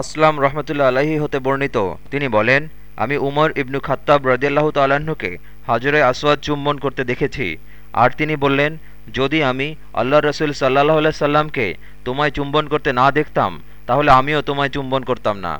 আসলাম রহমতুল্লা আলাহি হতে বর্ণিত। তিনি বলেন, আমি উমর ইবনু খাত্তাব রদিয়াল্লাহ তাল্লাহ্নকে হাজরে আসওয়াদ চুম্বন করতে দেখেছি। আর তিনি বললেন, যদি আমি আল্লাহ রসুল সাল্লাহ সাল্লামকে তোমায় চুম্বন করতে না দেখতাম, তাহলে আমিও তোমায় চুম্বন করতাম না।